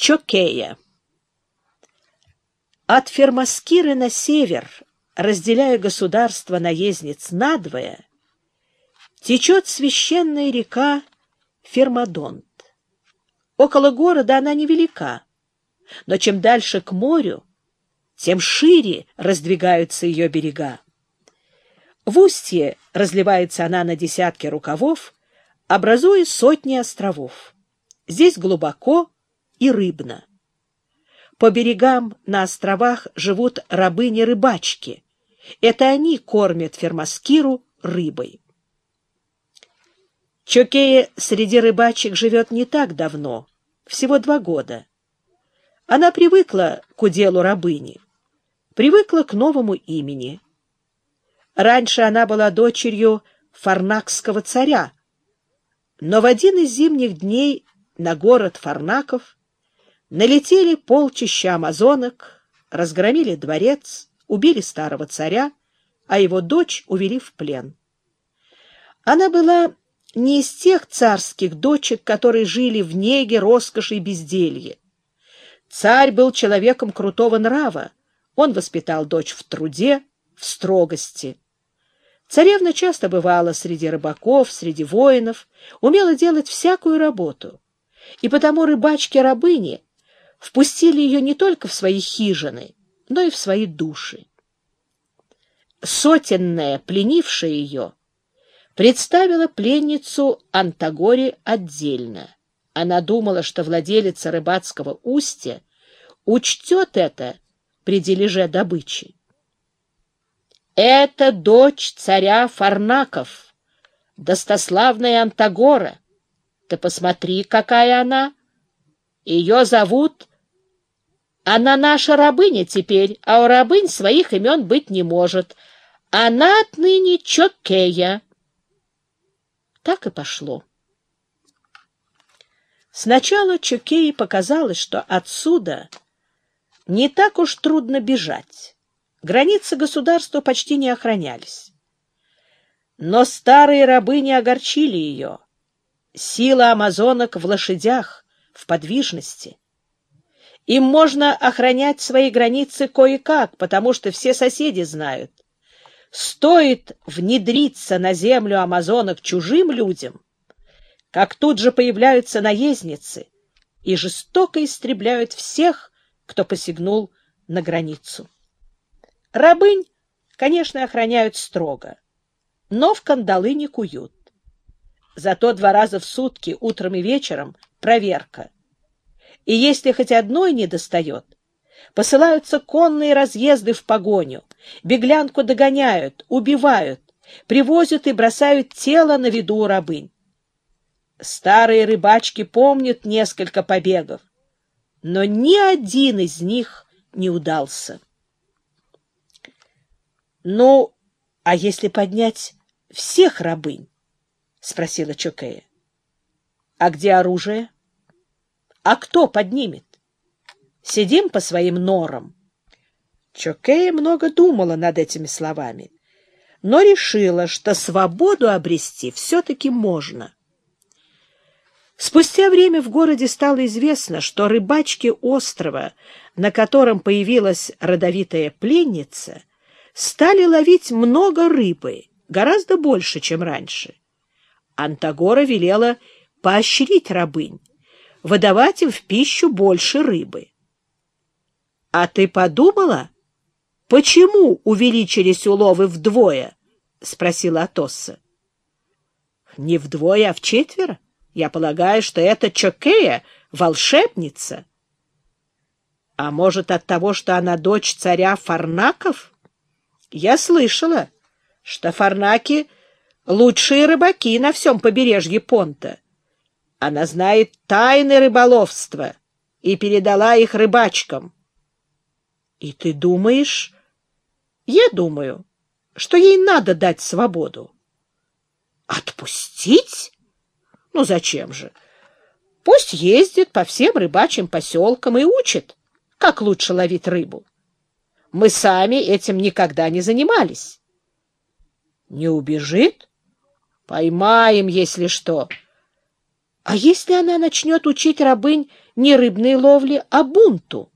Чокея. От Фермаскиры на север, разделяя государство наездниц надвое, течет священная река Фермадонт. Около города она невелика, но чем дальше к морю, тем шире раздвигаются ее берега. В устье разливается она на десятки рукавов, образуя сотни островов. Здесь глубоко и рыбно. По берегам на островах живут рабыни-рыбачки. Это они кормят фермаскиру рыбой. Чокея среди рыбачек живет не так давно, всего два года. Она привыкла к уделу рабыни, привыкла к новому имени. Раньше она была дочерью фарнакского царя, но в один из зимних дней на город Фарнаков налетели полчища амазонок, разгромили дворец, убили старого царя, а его дочь увели в плен. Она была не из тех царских дочек, которые жили в неге, роскоши и безделье. Царь был человеком крутого нрава, он воспитал дочь в труде, в строгости. Царевна часто бывала среди рыбаков, среди воинов, умела делать всякую работу и потому рыбачки-рабыни впустили ее не только в свои хижины, но и в свои души. Сотенная, пленившая ее, представила пленницу Антагоре отдельно. Она думала, что владелица рыбацкого устья учтет это при дележе добычи. «Это дочь царя Фарнаков, достославная Антагора», ты посмотри, какая она. Ее зовут... Она наша рабыня теперь, а у рабынь своих имен быть не может. Она отныне Чокея. Так и пошло. Сначала Чокее показалось, что отсюда не так уж трудно бежать. Границы государства почти не охранялись. Но старые рабы не огорчили ее. Сила амазонок в лошадях, в подвижности. Им можно охранять свои границы кое-как, потому что все соседи знают. Стоит внедриться на землю амазонок чужим людям, как тут же появляются наездницы и жестоко истребляют всех, кто посягнул на границу. Рабынь, конечно, охраняют строго, но в кандалы не куют. Зато два раза в сутки, утром и вечером, проверка. И если хоть одной не достает, посылаются конные разъезды в погоню, беглянку догоняют, убивают, привозят и бросают тело на виду у рабынь. Старые рыбачки помнят несколько побегов, но ни один из них не удался. Ну, а если поднять всех рабынь? — спросила Чокея. — А где оружие? — А кто поднимет? Сидим по своим норам. Чокея много думала над этими словами, но решила, что свободу обрести все-таки можно. Спустя время в городе стало известно, что рыбачки острова, на котором появилась родовитая пленница, стали ловить много рыбы, гораздо больше, чем раньше. Антагора велела поощрить рабынь, выдавать им в пищу больше рыбы. — А ты подумала, почему увеличились уловы вдвое? — спросила Атосса. — Не вдвое, а в четверо. Я полагаю, что это Чокея, волшебница. — А может, от того, что она дочь царя Фарнаков? Я слышала, что Фарнаки лучшие рыбаки на всем побережье Понта. Она знает тайны рыболовства и передала их рыбачкам. — И ты думаешь? — Я думаю, что ей надо дать свободу. — Отпустить? Ну, зачем же? Пусть ездит по всем рыбачьим поселкам и учит, как лучше ловить рыбу. Мы сами этим никогда не занимались. — Не убежит? Поймаем, если что. А если она начнет учить рабынь не рыбной ловли, а бунту.